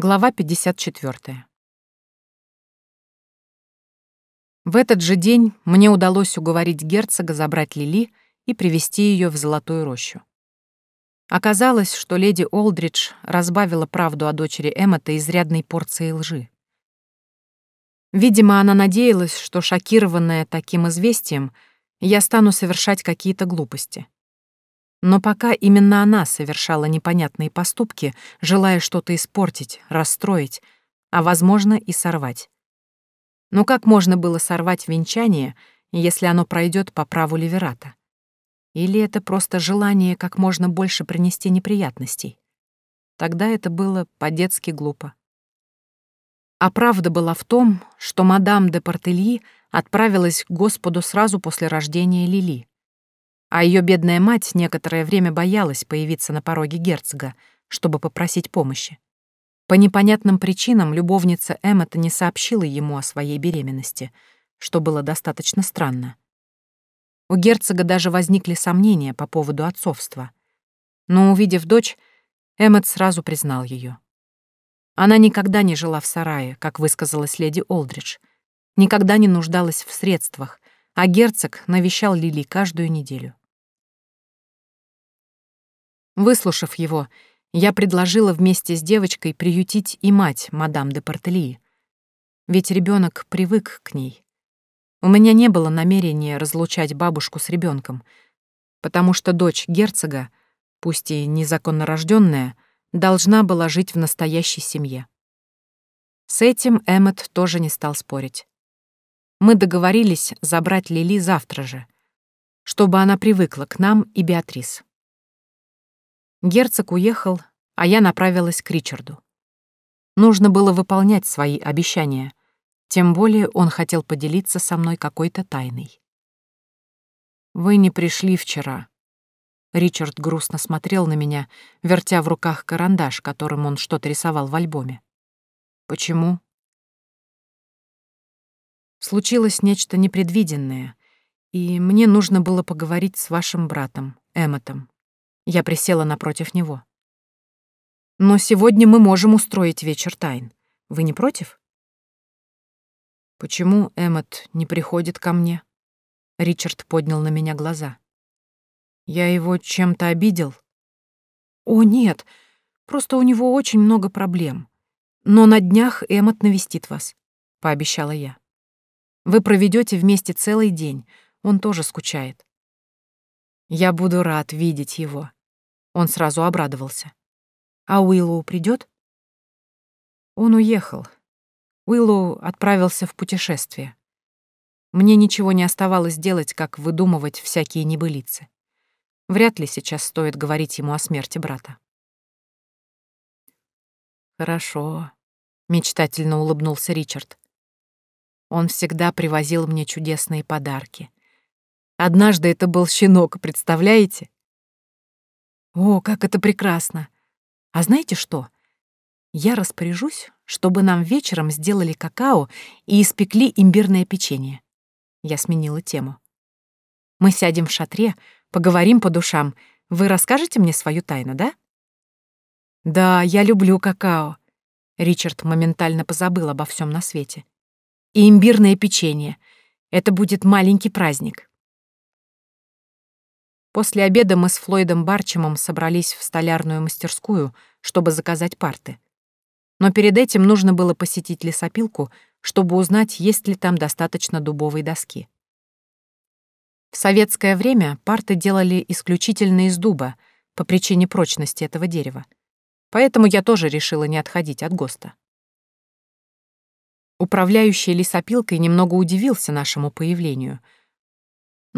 Глава 54. В этот же день мне удалось уговорить герцога забрать Лили и привести ее в Золотую рощу. Оказалось, что леди Олдридж разбавила правду о дочери Эммета изрядной порцией лжи. Видимо, она надеялась, что, шокированная таким известием, я стану совершать какие-то глупости. Но пока именно она совершала непонятные поступки, желая что-то испортить, расстроить, а, возможно, и сорвать. Но как можно было сорвать венчание, если оно пройдет по праву Ливерата? Или это просто желание как можно больше принести неприятностей? Тогда это было по-детски глупо. А правда была в том, что мадам де Портельи отправилась к Господу сразу после рождения Лили. А ее бедная мать некоторое время боялась появиться на пороге герцога, чтобы попросить помощи. По непонятным причинам любовница Эммета не сообщила ему о своей беременности, что было достаточно странно. У герцога даже возникли сомнения по поводу отцовства. Но, увидев дочь, Эммет сразу признал ее. Она никогда не жила в сарае, как высказалась леди Олдридж, никогда не нуждалась в средствах, а герцог навещал Лили каждую неделю. Выслушав его, я предложила вместе с девочкой приютить и мать мадам де Портелии. Ведь ребенок привык к ней. У меня не было намерения разлучать бабушку с ребенком, потому что дочь герцога, пусть и незаконно рожденная, должна была жить в настоящей семье. С этим Эммет тоже не стал спорить. Мы договорились забрать Лили завтра же, чтобы она привыкла к нам и Беатрис. Герцог уехал, а я направилась к Ричарду. Нужно было выполнять свои обещания, тем более он хотел поделиться со мной какой-то тайной. «Вы не пришли вчера». Ричард грустно смотрел на меня, вертя в руках карандаш, которым он что-то рисовал в альбоме. «Почему?» Случилось нечто непредвиденное, и мне нужно было поговорить с вашим братом, Эмметом. Я присела напротив него. «Но сегодня мы можем устроить вечер тайн. Вы не против?» «Почему Эммот не приходит ко мне?» Ричард поднял на меня глаза. «Я его чем-то обидел?» «О, нет, просто у него очень много проблем. Но на днях Эммот навестит вас», — пообещала я. «Вы проведете вместе целый день, он тоже скучает». «Я буду рад видеть его», он сразу обрадовался. «А Уиллоу придет? Он уехал. Уиллоу отправился в путешествие. Мне ничего не оставалось делать, как выдумывать всякие небылицы. Вряд ли сейчас стоит говорить ему о смерти брата. «Хорошо», — мечтательно улыбнулся Ричард. Он всегда привозил мне чудесные подарки. Однажды это был щенок, представляете? О, как это прекрасно! А знаете что? Я распоряжусь, чтобы нам вечером сделали какао и испекли имбирное печенье. Я сменила тему. Мы сядем в шатре, поговорим по душам. Вы расскажете мне свою тайну, да? Да, я люблю какао. Ричард моментально позабыл обо всем на свете. И имбирное печенье. Это будет маленький праздник. После обеда мы с Флойдом Барчемом собрались в столярную мастерскую, чтобы заказать парты. Но перед этим нужно было посетить лесопилку, чтобы узнать, есть ли там достаточно дубовой доски. В советское время парты делали исключительно из дуба по причине прочности этого дерева. Поэтому я тоже решила не отходить от ГОСТа. Управляющий лесопилкой немного удивился нашему появлению —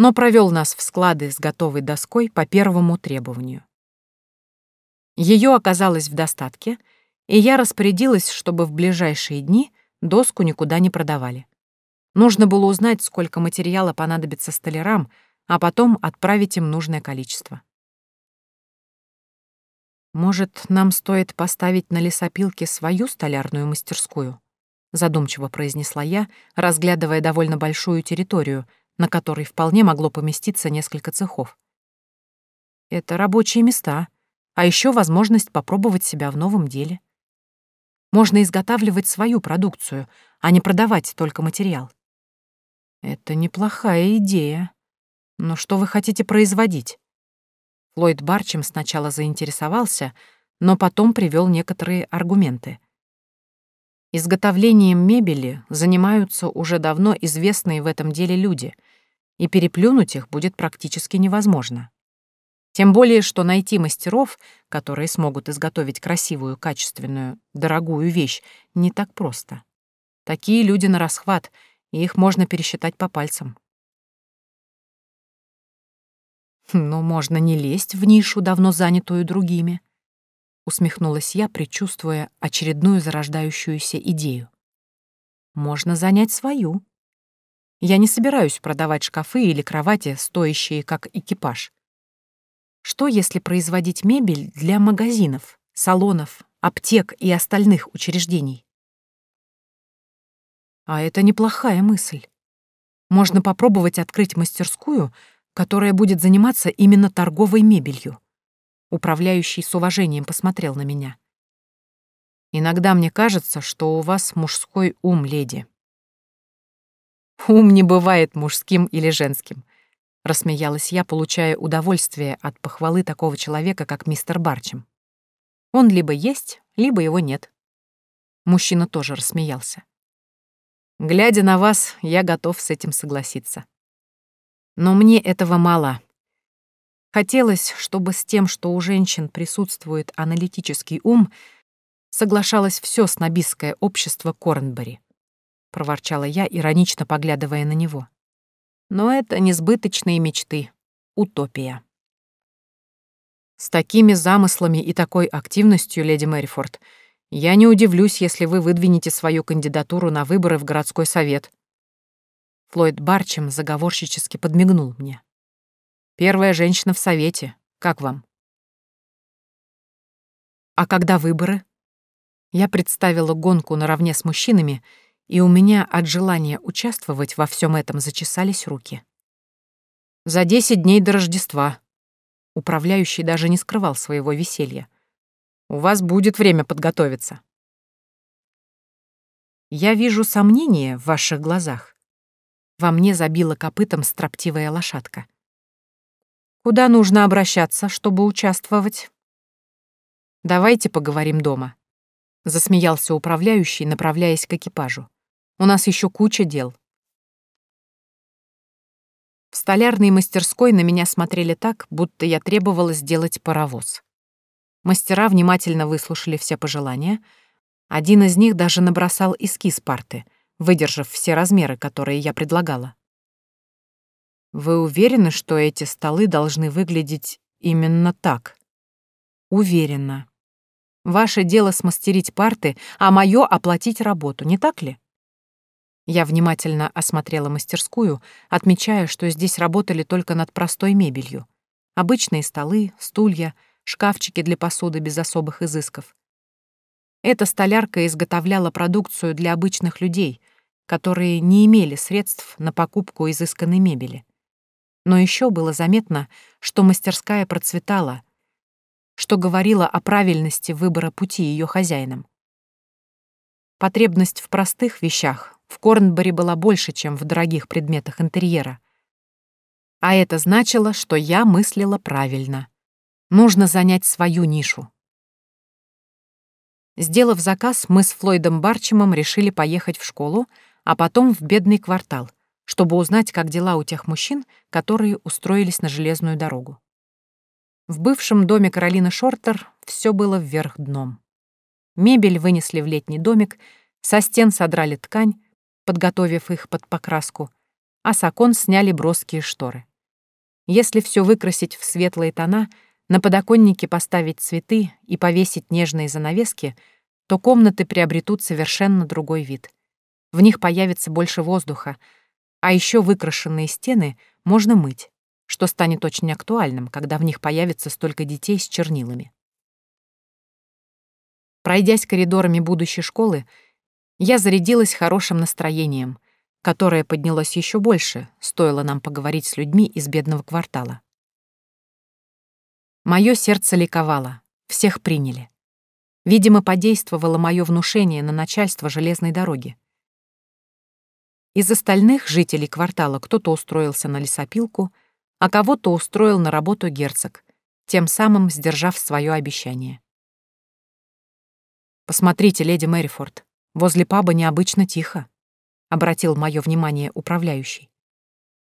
но провел нас в склады с готовой доской по первому требованию. Ее оказалось в достатке, и я распорядилась, чтобы в ближайшие дни доску никуда не продавали. Нужно было узнать, сколько материала понадобится столярам, а потом отправить им нужное количество. «Может, нам стоит поставить на лесопилке свою столярную мастерскую?» задумчиво произнесла я, разглядывая довольно большую территорию — на которой вполне могло поместиться несколько цехов. Это рабочие места, а еще возможность попробовать себя в новом деле. Можно изготавливать свою продукцию, а не продавать только материал. Это неплохая идея. Но что вы хотите производить? Флойд Барчем сначала заинтересовался, но потом привел некоторые аргументы. Изготовлением мебели занимаются уже давно известные в этом деле люди, и переплюнуть их будет практически невозможно. Тем более, что найти мастеров, которые смогут изготовить красивую, качественную, дорогую вещь, не так просто. Такие люди на расхват, и их можно пересчитать по пальцам. Но можно не лезть в нишу, давно занятую другими. Усмехнулась я, предчувствуя очередную зарождающуюся идею. Можно занять свою. Я не собираюсь продавать шкафы или кровати, стоящие как экипаж. Что, если производить мебель для магазинов, салонов, аптек и остальных учреждений? А это неплохая мысль. Можно попробовать открыть мастерскую, которая будет заниматься именно торговой мебелью. Управляющий с уважением посмотрел на меня. Иногда мне кажется, что у вас мужской ум, леди. Ум не бывает мужским или женским. — рассмеялась я, получая удовольствие от похвалы такого человека, как мистер Барчем. «Он либо есть, либо его нет». Мужчина тоже рассмеялся. «Глядя на вас, я готов с этим согласиться. Но мне этого мало. Хотелось, чтобы с тем, что у женщин присутствует аналитический ум, соглашалось все снобистское общество Корнбери», — проворчала я, иронично поглядывая на него. Но это несбыточные мечты. Утопия. С такими замыслами и такой активностью, леди Мэрифорд, я не удивлюсь, если вы выдвинете свою кандидатуру на выборы в городской совет. Флойд Барчем заговорщически подмигнул мне. Первая женщина в совете. Как вам? А когда выборы? Я представила гонку наравне с мужчинами и у меня от желания участвовать во всем этом зачесались руки. За десять дней до Рождества. Управляющий даже не скрывал своего веселья. У вас будет время подготовиться. Я вижу сомнение в ваших глазах. Во мне забила копытом строптивая лошадка. Куда нужно обращаться, чтобы участвовать? Давайте поговорим дома. Засмеялся управляющий, направляясь к экипажу. У нас еще куча дел. В столярной мастерской на меня смотрели так, будто я требовала сделать паровоз. Мастера внимательно выслушали все пожелания. Один из них даже набросал эскиз парты, выдержав все размеры, которые я предлагала. «Вы уверены, что эти столы должны выглядеть именно так?» «Уверена. Ваше дело смастерить парты, а мое — оплатить работу, не так ли?» Я внимательно осмотрела мастерскую, отмечая, что здесь работали только над простой мебелью. Обычные столы, стулья, шкафчики для посуды без особых изысков. Эта столярка изготовляла продукцию для обычных людей, которые не имели средств на покупку изысканной мебели. Но еще было заметно, что мастерская процветала, что говорило о правильности выбора пути ее хозяинам. Потребность в простых вещах в Корнбери была больше, чем в дорогих предметах интерьера. А это значило, что я мыслила правильно. Нужно занять свою нишу. Сделав заказ, мы с Флойдом Барчемом решили поехать в школу, а потом в бедный квартал, чтобы узнать, как дела у тех мужчин, которые устроились на железную дорогу. В бывшем доме Каролины Шортер все было вверх дном. Мебель вынесли в летний домик, со стен содрали ткань, подготовив их под покраску, а с окон сняли броские шторы. Если все выкрасить в светлые тона, на подоконнике поставить цветы и повесить нежные занавески, то комнаты приобретут совершенно другой вид. В них появится больше воздуха, а еще выкрашенные стены можно мыть, что станет очень актуальным, когда в них появится столько детей с чернилами. Пройдясь коридорами будущей школы, я зарядилась хорошим настроением, которое поднялось еще больше, стоило нам поговорить с людьми из бедного квартала. Мое сердце ликовало, всех приняли. Видимо, подействовало мое внушение на начальство железной дороги. Из остальных жителей квартала кто-то устроился на лесопилку, а кого-то устроил на работу герцог, тем самым сдержав свое обещание. «Посмотрите, леди Мэрифорд, возле паба необычно тихо», — обратил мое внимание управляющий.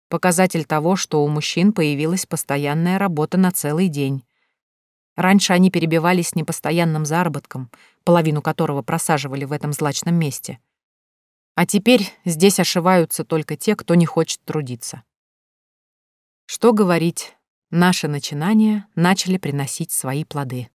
Показатель того, что у мужчин появилась постоянная работа на целый день. Раньше они перебивались непостоянным заработком, половину которого просаживали в этом злачном месте. А теперь здесь ошиваются только те, кто не хочет трудиться. Что говорить, наши начинания начали приносить свои плоды.